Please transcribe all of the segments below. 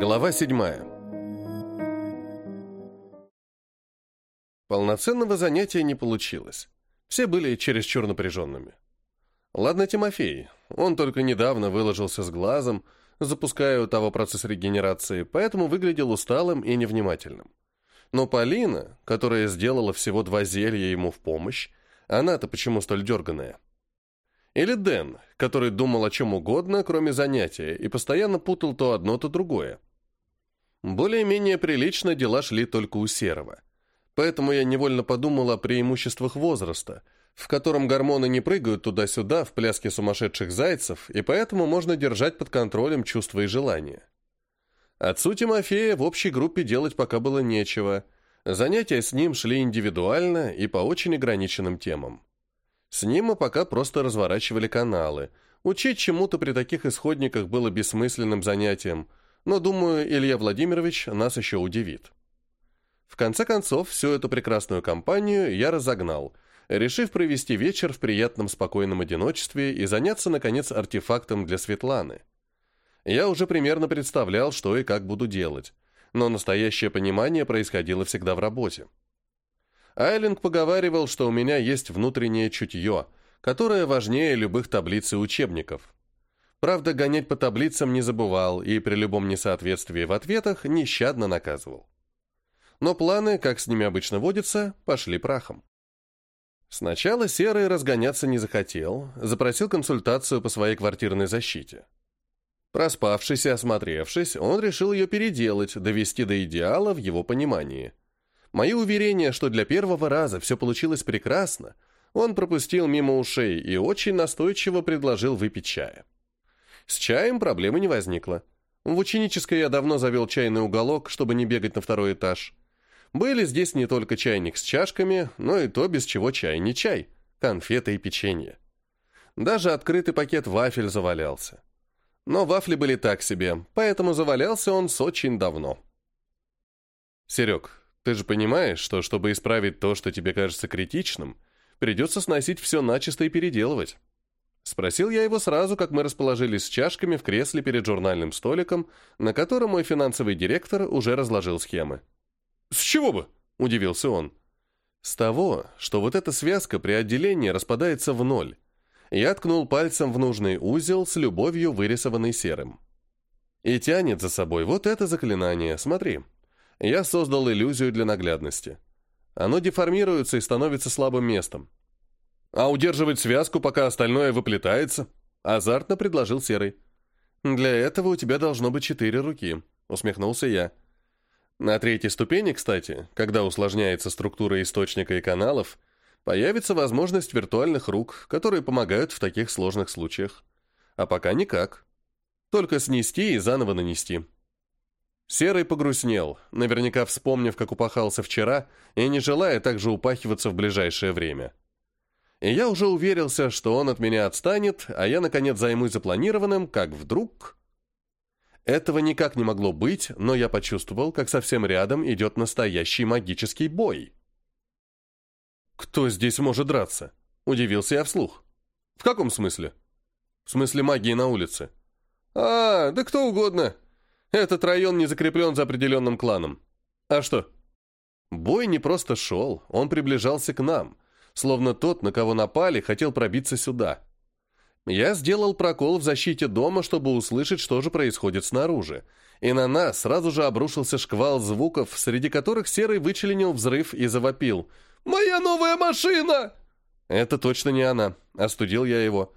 Глава 7. Полноценного занятия не получилось. Все были чересчур напряженными. Ладно, Тимофей, он только недавно выложился с глазом, запуская у того процесс регенерации, поэтому выглядел усталым и невнимательным. Но Полина, которая сделала всего два зелья ему в помощь, она-то почему столь дерганая? Или Дэн, который думал о чем угодно, кроме занятия, и постоянно путал то одно, то другое. Более-менее прилично дела шли только у Серого. Поэтому я невольно подумала о преимуществах возраста, в котором гормоны не прыгают туда-сюда в пляске сумасшедших зайцев, и поэтому можно держать под контролем чувства и желания. Отцу Тимофея в общей группе делать пока было нечего. Занятия с ним шли индивидуально и по очень ограниченным темам. С ним мы пока просто разворачивали каналы. Учить чему-то при таких исходниках было бессмысленным занятием – но, думаю, Илья Владимирович нас еще удивит. В конце концов, всю эту прекрасную компанию я разогнал, решив провести вечер в приятном спокойном одиночестве и заняться, наконец, артефактом для Светланы. Я уже примерно представлял, что и как буду делать, но настоящее понимание происходило всегда в работе. Айлинг поговаривал, что у меня есть внутреннее чутье, которое важнее любых таблиц и учебников – Правда, гонять по таблицам не забывал и при любом несоответствии в ответах нещадно наказывал. Но планы, как с ними обычно водится, пошли прахом. Сначала Серый разгоняться не захотел, запросил консультацию по своей квартирной защите. Проспавшись и осмотревшись, он решил ее переделать, довести до идеала в его понимании. Мои уверения, что для первого раза все получилось прекрасно, он пропустил мимо ушей и очень настойчиво предложил выпить чая. С чаем проблемы не возникло. В ученической я давно завел чайный уголок, чтобы не бегать на второй этаж. Были здесь не только чайник с чашками, но и то, без чего чай не чай, конфеты и печенье. Даже открытый пакет вафель завалялся. Но вафли были так себе, поэтому завалялся он с очень давно. «Серег, ты же понимаешь, что чтобы исправить то, что тебе кажется критичным, придется сносить все начисто и переделывать». Спросил я его сразу, как мы расположились с чашками в кресле перед журнальным столиком, на котором мой финансовый директор уже разложил схемы. «С чего бы?» – удивился он. «С того, что вот эта связка при отделении распадается в ноль». Я ткнул пальцем в нужный узел с любовью, вырисованный серым. И тянет за собой вот это заклинание, смотри. Я создал иллюзию для наглядности. Оно деформируется и становится слабым местом. А удерживать связку, пока остальное выплетается?» Азартно предложил Серый. «Для этого у тебя должно быть четыре руки», — усмехнулся я. На третьей ступени, кстати, когда усложняется структура источника и каналов, появится возможность виртуальных рук, которые помогают в таких сложных случаях. А пока никак. Только снести и заново нанести. Серый погрустнел, наверняка вспомнив, как упахался вчера, и не желая также упахиваться в ближайшее время и я уже уверился, что он от меня отстанет, а я, наконец, займусь запланированным, как вдруг... Этого никак не могло быть, но я почувствовал, как совсем рядом идет настоящий магический бой. «Кто здесь может драться?» – удивился я вслух. «В каком смысле?» «В смысле магии на улице». «А, да кто угодно. Этот район не закреплен за определенным кланом. А что?» Бой не просто шел, он приближался к нам словно тот, на кого напали, хотел пробиться сюда. Я сделал прокол в защите дома, чтобы услышать, что же происходит снаружи, и на нас сразу же обрушился шквал звуков, среди которых Серый вычленил взрыв и завопил. «Моя новая машина!» «Это точно не она», — остудил я его.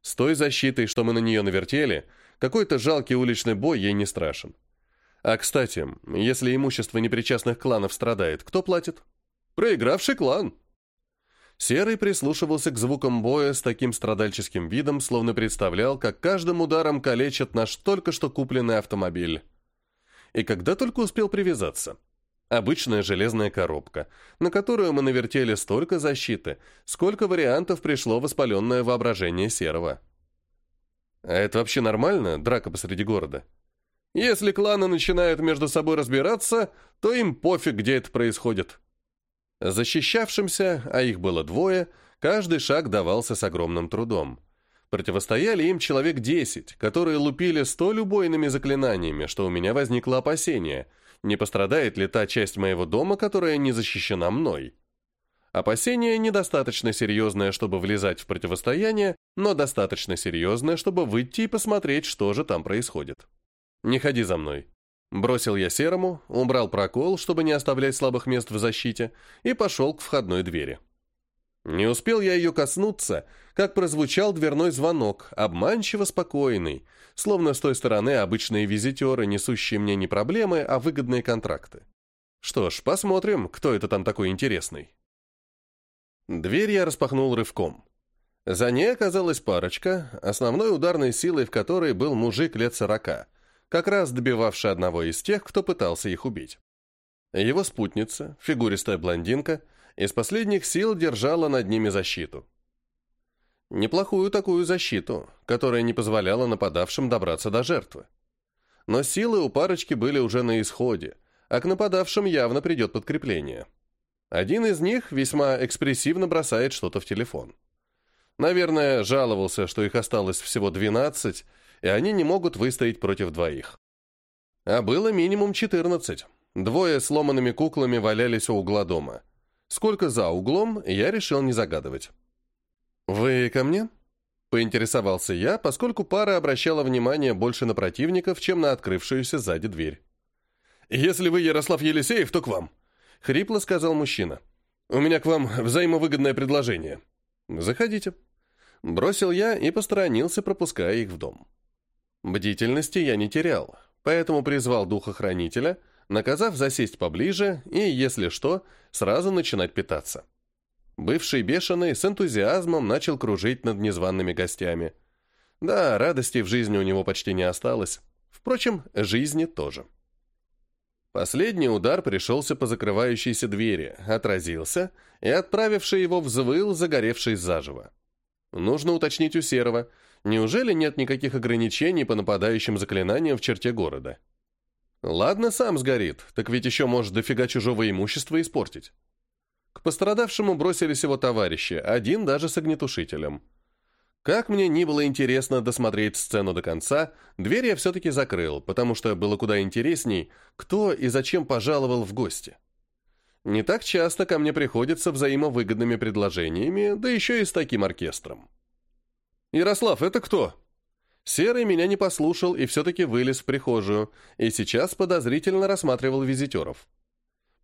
«С той защитой, что мы на нее навертели, какой-то жалкий уличный бой ей не страшен. А, кстати, если имущество непричастных кланов страдает, кто платит? Проигравший клан. Серый прислушивался к звукам боя с таким страдальческим видом, словно представлял, как каждым ударом калечат наш только что купленный автомобиль. И когда только успел привязаться. Обычная железная коробка, на которую мы навертели столько защиты, сколько вариантов пришло воспаленное воображение Серого. А это вообще нормально, драка посреди города? Если кланы начинают между собой разбираться, то им пофиг, где это происходит. Защищавшимся, а их было двое, каждый шаг давался с огромным трудом. Противостояли им человек десять, которые лупили столь убойными заклинаниями, что у меня возникло опасение, не пострадает ли та часть моего дома, которая не защищена мной. Опасение недостаточно серьезное, чтобы влезать в противостояние, но достаточно серьезное, чтобы выйти и посмотреть, что же там происходит. «Не ходи за мной», Бросил я серому, убрал прокол, чтобы не оставлять слабых мест в защите, и пошел к входной двери. Не успел я ее коснуться, как прозвучал дверной звонок, обманчиво спокойный, словно с той стороны обычные визитеры, несущие мне не проблемы, а выгодные контракты. Что ж, посмотрим, кто это там такой интересный. Дверь я распахнул рывком. За ней оказалась парочка, основной ударной силой в которой был мужик лет сорока как раз добивавший одного из тех, кто пытался их убить. Его спутница, фигуристая блондинка, из последних сил держала над ними защиту. Неплохую такую защиту, которая не позволяла нападавшим добраться до жертвы. Но силы у парочки были уже на исходе, а к нападавшим явно придет подкрепление. Один из них весьма экспрессивно бросает что-то в телефон. Наверное, жаловался, что их осталось всего 12, и они не могут выстоять против двоих. А было минимум 14. Двое сломанными куклами валялись у угла дома. Сколько за углом, я решил не загадывать. «Вы ко мне?» – поинтересовался я, поскольку пара обращала внимание больше на противников, чем на открывшуюся сзади дверь. «Если вы Ярослав Елисеев, то к вам», – хрипло сказал мужчина. «У меня к вам взаимовыгодное предложение». «Заходите». Бросил я и посторонился, пропуская их в дом. Бдительности я не терял, поэтому призвал духохранителя, наказав засесть поближе и, если что, сразу начинать питаться. Бывший бешеный с энтузиазмом начал кружить над незваными гостями. Да, радости в жизни у него почти не осталось. Впрочем, жизни тоже. Последний удар пришелся по закрывающейся двери, отразился, и отправивший его взвыл, загоревший заживо. Нужно уточнить у Серого — Неужели нет никаких ограничений по нападающим заклинаниям в черте города? Ладно, сам сгорит, так ведь еще может дофига чужого имущества испортить. К пострадавшему бросились его товарищи, один даже с огнетушителем. Как мне ни было интересно досмотреть сцену до конца, дверь я все-таки закрыл, потому что было куда интересней, кто и зачем пожаловал в гости. Не так часто ко мне приходится взаимовыгодными предложениями, да еще и с таким оркестром. «Ярослав, это кто?» Серый меня не послушал и все-таки вылез в прихожую, и сейчас подозрительно рассматривал визитеров.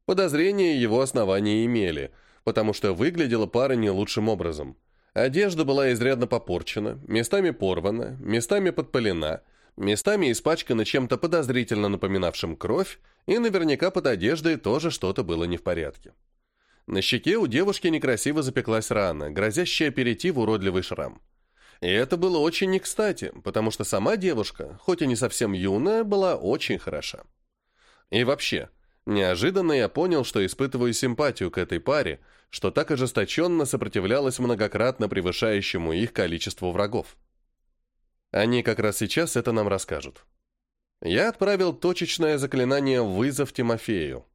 Подозрения его основания имели, потому что выглядела пара не лучшим образом. Одежда была изрядно попорчена, местами порвана, местами подпалена, местами испачкана чем-то подозрительно напоминавшим кровь, и наверняка под одеждой тоже что-то было не в порядке. На щеке у девушки некрасиво запеклась рана, грозящая перейти в уродливый шрам – и это было очень не кстати, потому что сама девушка, хоть и не совсем юная, была очень хороша. И вообще, неожиданно я понял, что испытываю симпатию к этой паре, что так ожесточенно сопротивлялась многократно превышающему их количеству врагов. Они как раз сейчас это нам расскажут. Я отправил точечное заклинание «Вызов Тимофею».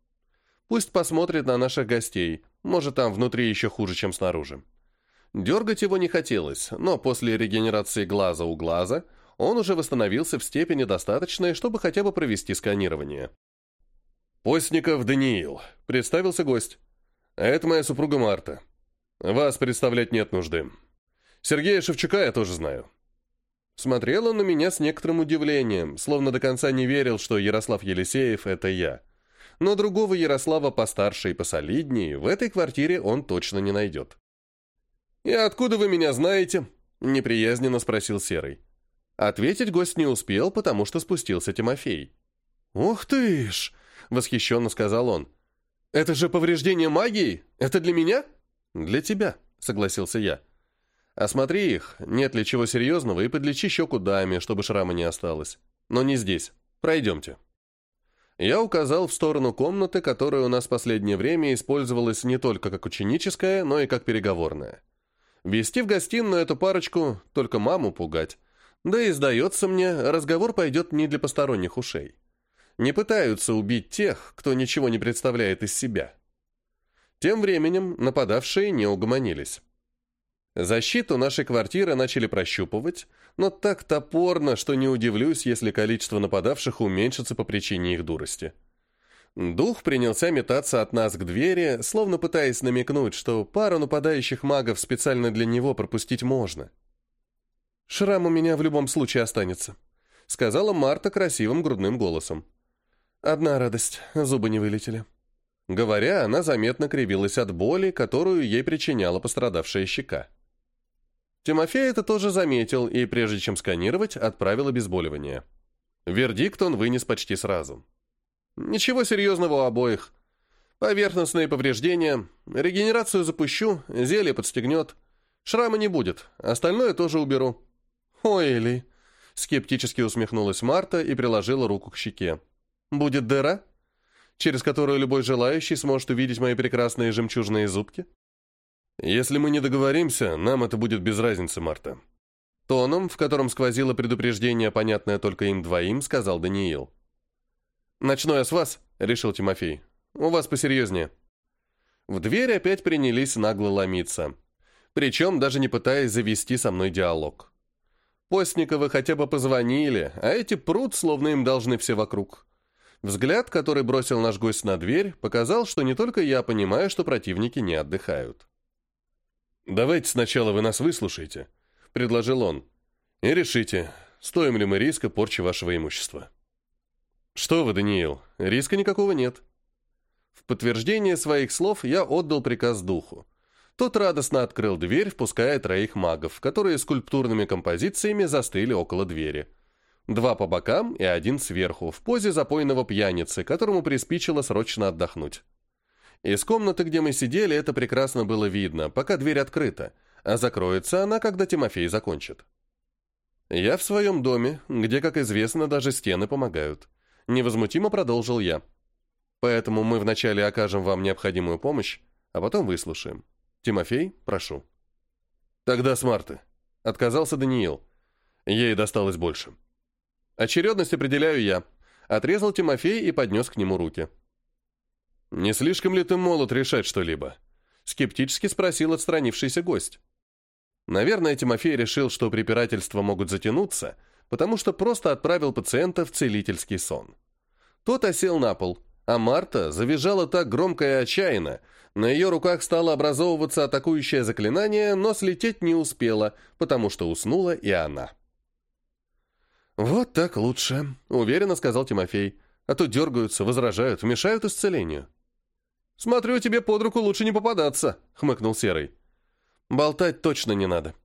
Пусть посмотрит на наших гостей, может, там внутри еще хуже, чем снаружи. Дергать его не хотелось, но после регенерации глаза у глаза он уже восстановился в степени достаточной, чтобы хотя бы провести сканирование. «Постников Даниил», — представился гость. «Это моя супруга Марта. Вас представлять нет нужды. Сергея Шевчука я тоже знаю». Смотрел он на меня с некоторым удивлением, словно до конца не верил, что Ярослав Елисеев — это я. Но другого Ярослава постарше и посолиднее в этой квартире он точно не найдет. «И откуда вы меня знаете?» — неприязненно спросил Серый. Ответить гость не успел, потому что спустился Тимофей. «Ух ты ж!» — восхищенно сказал он. «Это же повреждение магии! Это для меня?» «Для тебя», — согласился я. «А «Осмотри их, нет ли чего серьезного, и подлечи щеку даме, чтобы шрама не осталось. Но не здесь. Пройдемте». Я указал в сторону комнаты, которая у нас в последнее время использовалась не только как ученическая, но и как переговорная. Вести в гостиную эту парочку, только маму пугать. Да и, сдается мне, разговор пойдет не для посторонних ушей. Не пытаются убить тех, кто ничего не представляет из себя. Тем временем нападавшие не угомонились. Защиту нашей квартиры начали прощупывать, но так топорно, что не удивлюсь, если количество нападавших уменьшится по причине их дурости. Дух принялся метаться от нас к двери, словно пытаясь намекнуть, что пару нападающих магов специально для него пропустить можно. «Шрам у меня в любом случае останется», — сказала Марта красивым грудным голосом. «Одна радость, зубы не вылетели». Говоря, она заметно кривилась от боли, которую ей причиняла пострадавшая щека. Тимофей это тоже заметил и, прежде чем сканировать, отправил обезболивание. Вердикт он вынес почти сразу. Ничего серьезного у обоих. Поверхностные повреждения. Регенерацию запущу, зелье подстегнет. Шрама не будет, остальное тоже уберу». «Ой, Эли!» — скептически усмехнулась Марта и приложила руку к щеке. «Будет дыра, через которую любой желающий сможет увидеть мои прекрасные жемчужные зубки?» «Если мы не договоримся, нам это будет без разницы, Марта». Тоном, в котором сквозило предупреждение, понятное только им двоим, сказал Даниил. «Ночное с вас», — решил Тимофей. «У вас посерьезнее». В дверь опять принялись нагло ломиться. Причем даже не пытаясь завести со мной диалог. Постниковы хотя бы позвонили, а эти прут, словно им должны все вокруг. Взгляд, который бросил наш гость на дверь, показал, что не только я понимаю, что противники не отдыхают. «Давайте сначала вы нас выслушаете», — предложил он. «И решите, стоим ли мы риска порчи вашего имущества». «Что вы, Даниил, риска никакого нет». В подтверждение своих слов я отдал приказ духу. Тот радостно открыл дверь, впуская троих магов, которые скульптурными композициями застыли около двери. Два по бокам и один сверху, в позе запойного пьяницы, которому приспичило срочно отдохнуть. Из комнаты, где мы сидели, это прекрасно было видно, пока дверь открыта, а закроется она, когда Тимофей закончит. Я в своем доме, где, как известно, даже стены помогают невозмутимо продолжил я. Поэтому мы вначале окажем вам необходимую помощь, а потом выслушаем. Тимофей, прошу. Тогда с Марты. Отказался Даниил. Ей досталось больше. Очередность определяю я. Отрезал Тимофей и поднес к нему руки. «Не слишком ли ты молод решать что-либо?» Скептически спросил отстранившийся гость. Наверное, Тимофей решил, что препирательства могут затянуться, потому что просто отправил пациента в целительский сон. Тот осел на пол, а Марта завизжала так громко и отчаянно. На ее руках стало образовываться атакующее заклинание, но слететь не успела, потому что уснула и она. «Вот так лучше», — уверенно сказал Тимофей. «А то дергаются, возражают, мешают исцелению». «Смотрю, тебе под руку лучше не попадаться», — хмыкнул Серый. «Болтать точно не надо»,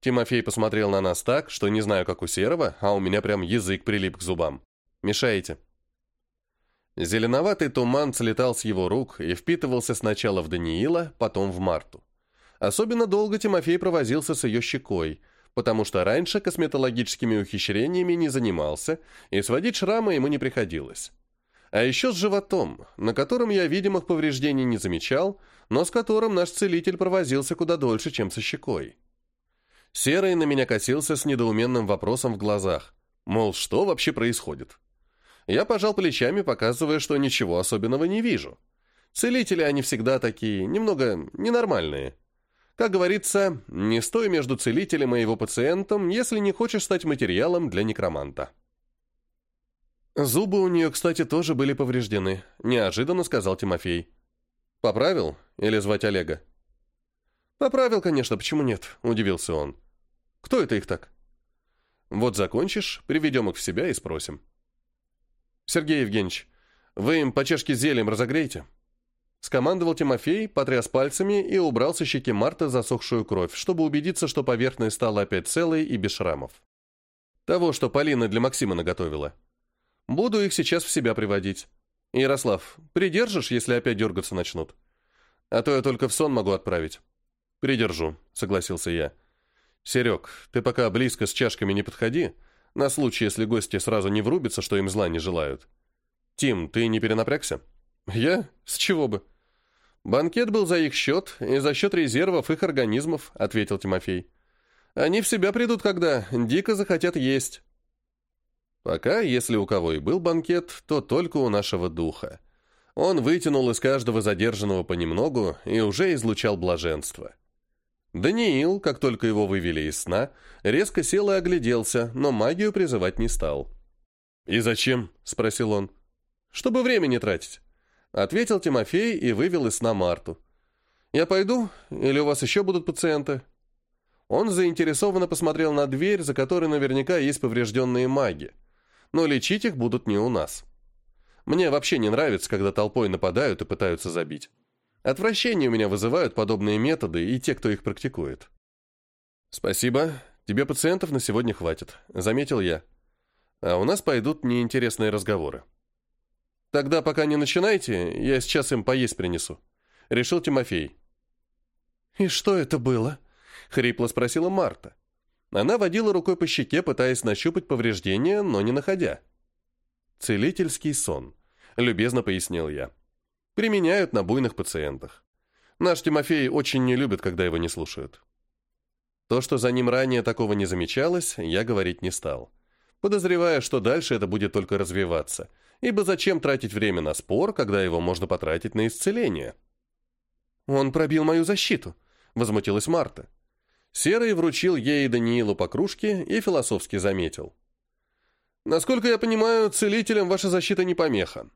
Тимофей посмотрел на нас так, что не знаю, как у Серого, а у меня прям язык прилип к зубам. «Мешаете». Зеленоватый туман слетал с его рук и впитывался сначала в Даниила, потом в Марту. Особенно долго Тимофей провозился с ее щекой, потому что раньше косметологическими ухищрениями не занимался, и сводить шрамы ему не приходилось. А еще с животом, на котором я видимых повреждений не замечал, но с которым наш целитель провозился куда дольше, чем со щекой. Серый на меня косился с недоуменным вопросом в глазах. Мол, что вообще происходит? Я пожал плечами, показывая, что ничего особенного не вижу. Целители они всегда такие, немного ненормальные. Как говорится, не стой между целителем и его пациентом, если не хочешь стать материалом для некроманта. «Зубы у нее, кстати, тоже были повреждены», — неожиданно сказал Тимофей. «Поправил? Или звать Олега?» «Поправил, конечно, почему нет?» – удивился он. «Кто это их так?» «Вот закончишь, приведем их в себя и спросим». «Сергей Евгеньевич, вы им по чашке зельем разогрейте?» Скомандовал Тимофей, потряс пальцами и убрал со щеки Марта засохшую кровь, чтобы убедиться, что поверхность стала опять целой и без шрамов. Того, что Полина для Максима наготовила. Буду их сейчас в себя приводить. Ярослав, придержишь, если опять дергаться начнут? А то я только в сон могу отправить. Придержу, — согласился я. «Серег, ты пока близко с чашками не подходи, на случай, если гости сразу не врубятся, что им зла не желают. Тим, ты не перенапрягся?» «Я? С чего бы?» «Банкет был за их счет и за счет резервов их организмов», — ответил Тимофей. «Они в себя придут, когда дико захотят есть». Пока, если у кого и был банкет, то только у нашего духа. Он вытянул из каждого задержанного понемногу и уже излучал блаженство. Даниил, как только его вывели из сна, резко сел и огляделся, но магию призывать не стал. «И зачем?» – спросил он. «Чтобы время не тратить», – ответил Тимофей и вывел из сна Марту. «Я пойду, или у вас еще будут пациенты?» Он заинтересованно посмотрел на дверь, за которой наверняка есть поврежденные маги. Но лечить их будут не у нас. Мне вообще не нравится, когда толпой нападают и пытаются забить. Отвращение у меня вызывают подобные методы и те, кто их практикует. «Спасибо. Тебе пациентов на сегодня хватит», — заметил я. «А у нас пойдут неинтересные разговоры». «Тогда пока не начинайте, я сейчас им поесть принесу», — решил Тимофей. «И что это было?» — хрипло спросила Марта. Она водила рукой по щеке, пытаясь нащупать повреждение, но не находя. «Целительский сон», — любезно пояснил я. Применяют на буйных пациентах. Наш Тимофей очень не любит, когда его не слушают. То, что за ним ранее такого не замечалось, я говорить не стал. Подозревая, что дальше это будет только развиваться, ибо зачем тратить время на спор, когда его можно потратить на исцеление? «Он пробил мою защиту», — возмутилась Марта. Серый вручил ей и Даниилу по кружке и философски заметил. «Насколько я понимаю, целителям ваша защита не помеха».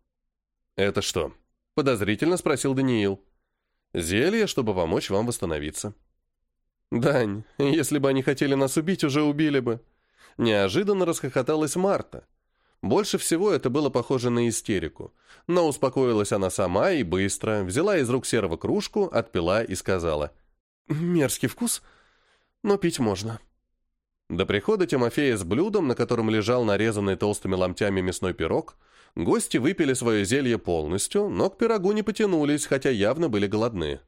«Это что, – подозрительно спросил Даниил. «Зелье, чтобы помочь вам восстановиться». «Дань, если бы они хотели нас убить, уже убили бы». Неожиданно расхохоталась Марта. Больше всего это было похоже на истерику. Но успокоилась она сама и быстро, взяла из рук серого кружку, отпила и сказала. «Мерзкий вкус, но пить можно». До прихода Тимофея с блюдом, на котором лежал нарезанный толстыми ломтями мясной пирог, Гости выпили свое зелье полностью, но к пирогу не потянулись, хотя явно были голодны.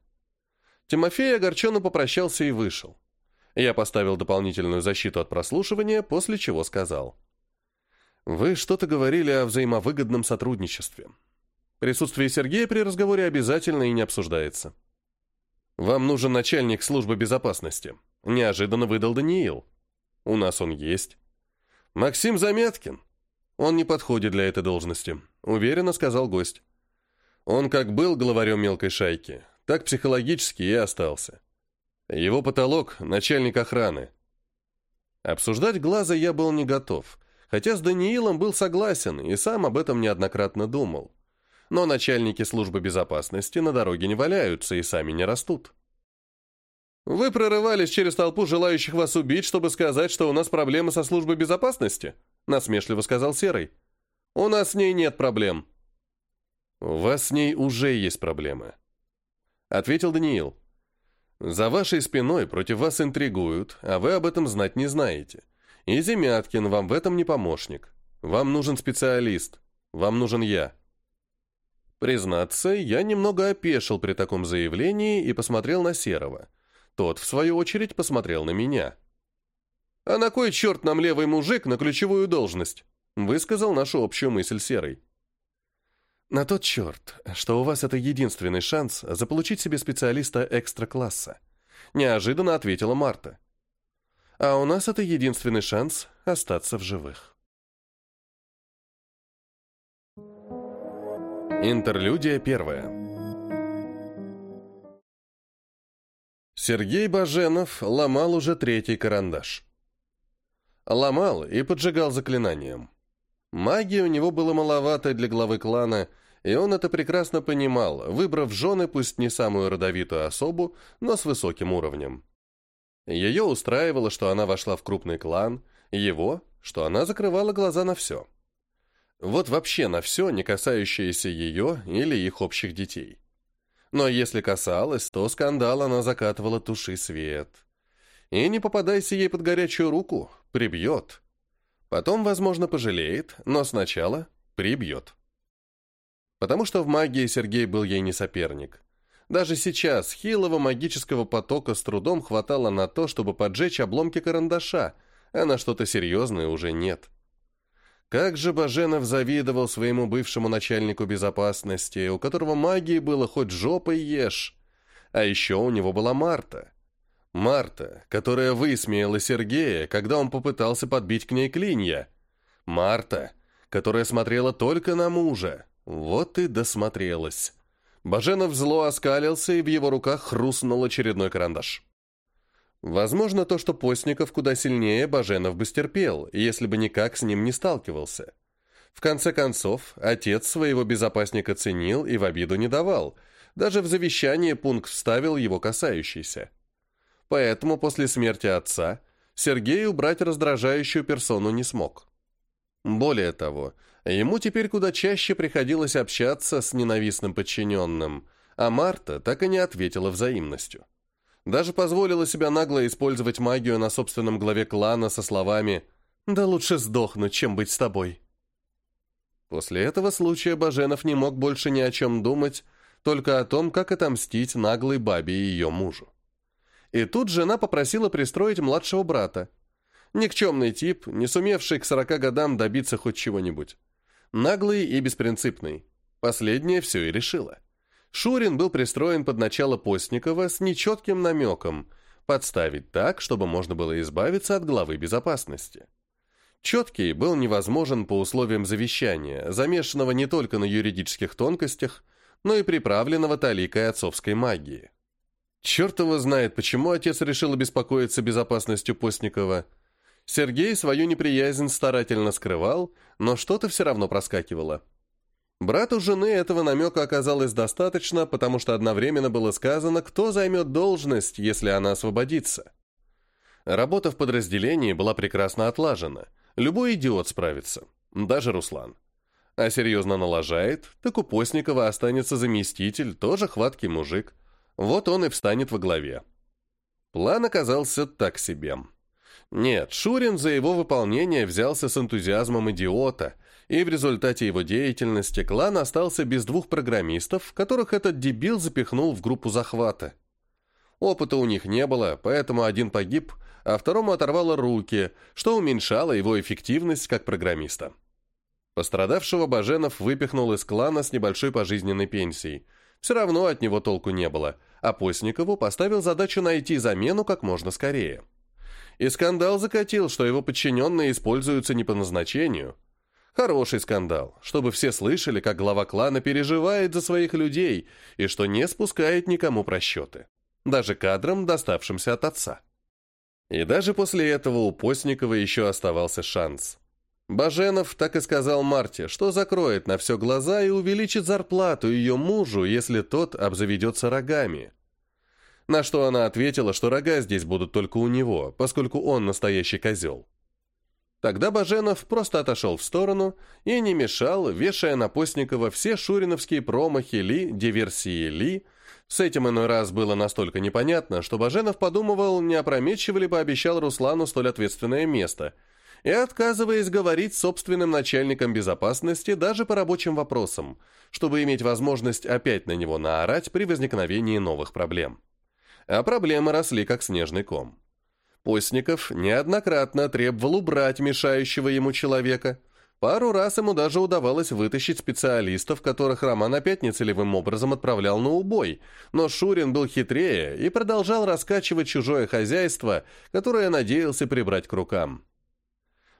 Тимофей огорченно попрощался и вышел. Я поставил дополнительную защиту от прослушивания, после чего сказал. «Вы что-то говорили о взаимовыгодном сотрудничестве. Присутствие Сергея при разговоре обязательно и не обсуждается. Вам нужен начальник службы безопасности», — неожиданно выдал Даниил. «У нас он есть». «Максим Заметкин», «Он не подходит для этой должности», — уверенно сказал гость. Он как был главарем мелкой шайки, так психологически и остался. Его потолок — начальник охраны. Обсуждать глаза я был не готов, хотя с Даниилом был согласен и сам об этом неоднократно думал. Но начальники службы безопасности на дороге не валяются и сами не растут. «Вы прорывались через толпу желающих вас убить, чтобы сказать, что у нас проблемы со службой безопасности?» насмешливо сказал Серый. «У нас с ней нет проблем». «У вас с ней уже есть проблемы», — ответил Даниил. «За вашей спиной против вас интригуют, а вы об этом знать не знаете. И Земяткин вам в этом не помощник. Вам нужен специалист. Вам нужен я». Признаться, я немного опешил при таком заявлении и посмотрел на Серого. Тот, в свою очередь, посмотрел на меня. «А на кой черт нам левый мужик на ключевую должность?» высказал нашу общую мысль Серый. «На тот черт, что у вас это единственный шанс заполучить себе специалиста экстра-класса», неожиданно ответила Марта. «А у нас это единственный шанс остаться в живых». Интерлюдия первая. Сергей Баженов ломал уже третий карандаш. Ломал и поджигал заклинанием. Магии у него было маловато для главы клана, и он это прекрасно понимал, выбрав жены пусть не самую родовитую особу, но с высоким уровнем. Ее устраивало, что она вошла в крупный клан, его, что она закрывала глаза на все. Вот вообще на все, не касающееся ее или их общих детей. Но если касалось, то скандал она закатывала туши свет. И не попадайся ей под горячую руку, прибьет. Потом, возможно, пожалеет, но сначала прибьет. Потому что в магии Сергей был ей не соперник. Даже сейчас хилого магического потока с трудом хватало на то, чтобы поджечь обломки карандаша, а на что-то серьезное уже нет. Как же Баженов завидовал своему бывшему начальнику безопасности, у которого магии было хоть жопой ешь. А еще у него была Марта — Марта, которая высмеяла Сергея, когда он попытался подбить к ней клинья. Марта, которая смотрела только на мужа. Вот и досмотрелась. Баженов зло оскалился, и в его руках хрустнул очередной карандаш. Возможно, то, что Постников куда сильнее, Баженов бы стерпел, если бы никак с ним не сталкивался. В конце концов, отец своего безопасника ценил и в обиду не давал. Даже в завещании пункт вставил его касающийся поэтому после смерти отца Сергей убрать раздражающую персону не смог. Более того, ему теперь куда чаще приходилось общаться с ненавистным подчиненным, а Марта так и не ответила взаимностью. Даже позволила себя нагло использовать магию на собственном главе клана со словами «Да лучше сдохну, чем быть с тобой». После этого случая Баженов не мог больше ни о чем думать, только о том, как отомстить наглой бабе и ее мужу. И тут жена попросила пристроить младшего брата. Никчемный тип, не сумевший к 40 годам добиться хоть чего-нибудь. Наглый и беспринципный. Последнее все и решило. Шурин был пристроен под начало Постникова с нечетким намеком подставить так, чтобы можно было избавиться от главы безопасности. Четкий был невозможен по условиям завещания, замешанного не только на юридических тонкостях, но и приправленного таликой отцовской магии. Черт его знает, почему отец решил обеспокоиться безопасностью Постникова. Сергей свою неприязнь старательно скрывал, но что-то все равно проскакивало. Брату жены этого намека оказалось достаточно, потому что одновременно было сказано, кто займет должность, если она освободится. Работа в подразделении была прекрасно отлажена. Любой идиот справится, даже Руслан. А серьезно налажает, так у Постникова останется заместитель, тоже хваткий мужик – вот он и встанет во главе. План оказался так себе. Нет, Шурин за его выполнение взялся с энтузиазмом идиота, и в результате его деятельности клан остался без двух программистов, которых этот дебил запихнул в группу захвата. Опыта у них не было, поэтому один погиб, а второму оторвало руки, что уменьшало его эффективность как программиста. Пострадавшего Баженов выпихнул из клана с небольшой пожизненной пенсией – все равно от него толку не было, а Постникову поставил задачу найти замену как можно скорее. И скандал закатил, что его подчиненные используются не по назначению. Хороший скандал, чтобы все слышали, как глава клана переживает за своих людей и что не спускает никому просчеты. Даже кадрам, доставшимся от отца. И даже после этого у Постникова еще оставался шанс – Баженов так и сказал Марте, что закроет на все глаза и увеличит зарплату ее мужу, если тот обзаведется рогами. На что она ответила, что рога здесь будут только у него, поскольку он настоящий козел. Тогда Баженов просто отошел в сторону и не мешал, вешая на Постникова все шуриновские промахи ли, диверсии ли. С этим иной раз было настолько непонятно, что Баженов подумывал, не опрометчиво ли пообещал Руслану столь ответственное место – и отказываясь говорить с собственным начальником безопасности даже по рабочим вопросам, чтобы иметь возможность опять на него наорать при возникновении новых проблем. А проблемы росли как снежный ком. Постников неоднократно требовал убрать мешающего ему человека. Пару раз ему даже удавалось вытащить специалистов, которых Роман опять нецелевым образом отправлял на убой, но Шурин был хитрее и продолжал раскачивать чужое хозяйство, которое надеялся прибрать к рукам.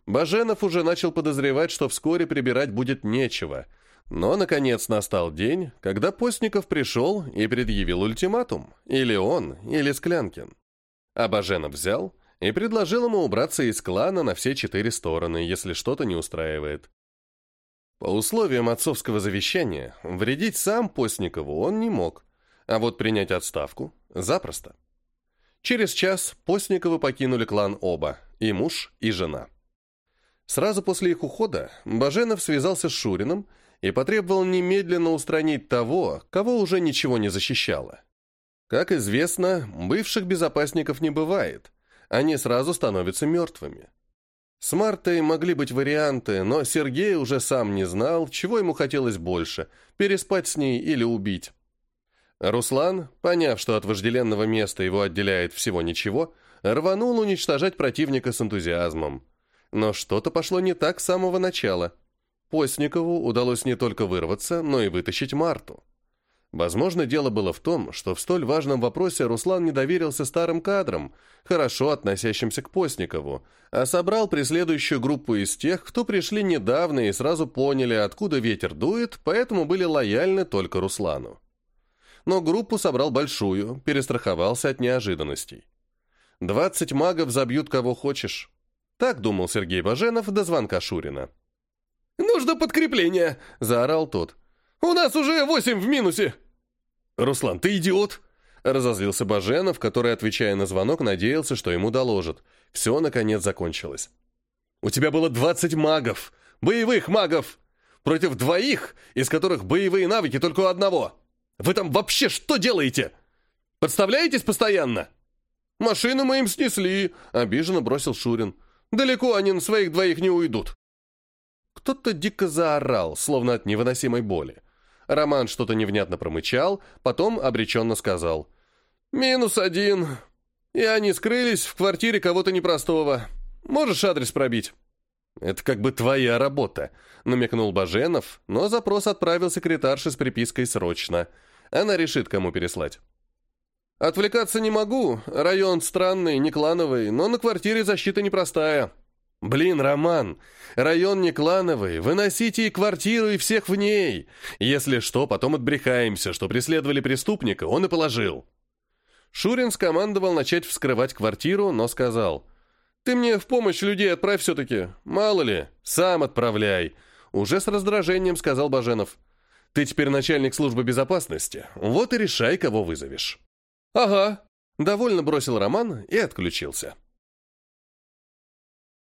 Баженов уже начал подозревать, что вскоре прибирать будет нечего. Но, наконец, настал день, когда Постников пришел и предъявил ультиматум. Или он, или Склянкин. А Баженов взял и предложил ему убраться из клана на все четыре стороны, если что-то не устраивает. По условиям отцовского завещания, вредить сам Постникову он не мог, а вот принять отставку – запросто. Через час Постниковы покинули клан оба – и муж, и жена – Сразу после их ухода Баженов связался с Шуриным и потребовал немедленно устранить того, кого уже ничего не защищало. Как известно, бывших безопасников не бывает, они сразу становятся мертвыми. С Мартой могли быть варианты, но Сергей уже сам не знал, чего ему хотелось больше – переспать с ней или убить. Руслан, поняв, что от вожделенного места его отделяет всего ничего, рванул уничтожать противника с энтузиазмом – но что-то пошло не так с самого начала. Постникову удалось не только вырваться, но и вытащить Марту. Возможно, дело было в том, что в столь важном вопросе Руслан не доверился старым кадрам, хорошо относящимся к Постникову, а собрал преследующую группу из тех, кто пришли недавно и сразу поняли, откуда ветер дует, поэтому были лояльны только Руслану. Но группу собрал большую, перестраховался от неожиданностей. «Двадцать магов забьют кого хочешь». Так думал Сергей Баженов до звонка Шурина. «Нужно подкрепление!» — заорал тот. «У нас уже восемь в минусе!» «Руслан, ты идиот!» — разозлился Баженов, который, отвечая на звонок, надеялся, что ему доложат. Все, наконец, закончилось. «У тебя было 20 магов! Боевых магов! Против двоих, из которых боевые навыки только у одного! Вы там вообще что делаете? Подставляетесь постоянно?» «Машину мы им снесли!» — обиженно бросил Шурин. Далеко они на своих двоих не уйдут. Кто-то дико заорал, словно от невыносимой боли. Роман что-то невнятно промычал, потом обреченно сказал. «Минус один. И они скрылись в квартире кого-то непростого. Можешь адрес пробить?» «Это как бы твоя работа», — намекнул Баженов, но запрос отправил секретарше с припиской «Срочно». Она решит, кому переслать. Отвлекаться не могу, район странный, не клановый, но на квартире защита непростая. Блин, Роман, район не клановый, выносите и квартиру, и всех в ней. Если что, потом отбрехаемся, что преследовали преступника, он и положил. Шурин скомандовал начать вскрывать квартиру, но сказал, «Ты мне в помощь людей отправь все-таки, мало ли, сам отправляй». Уже с раздражением сказал Баженов, «Ты теперь начальник службы безопасности, вот и решай, кого вызовешь». «Ага», — довольно бросил Роман и отключился.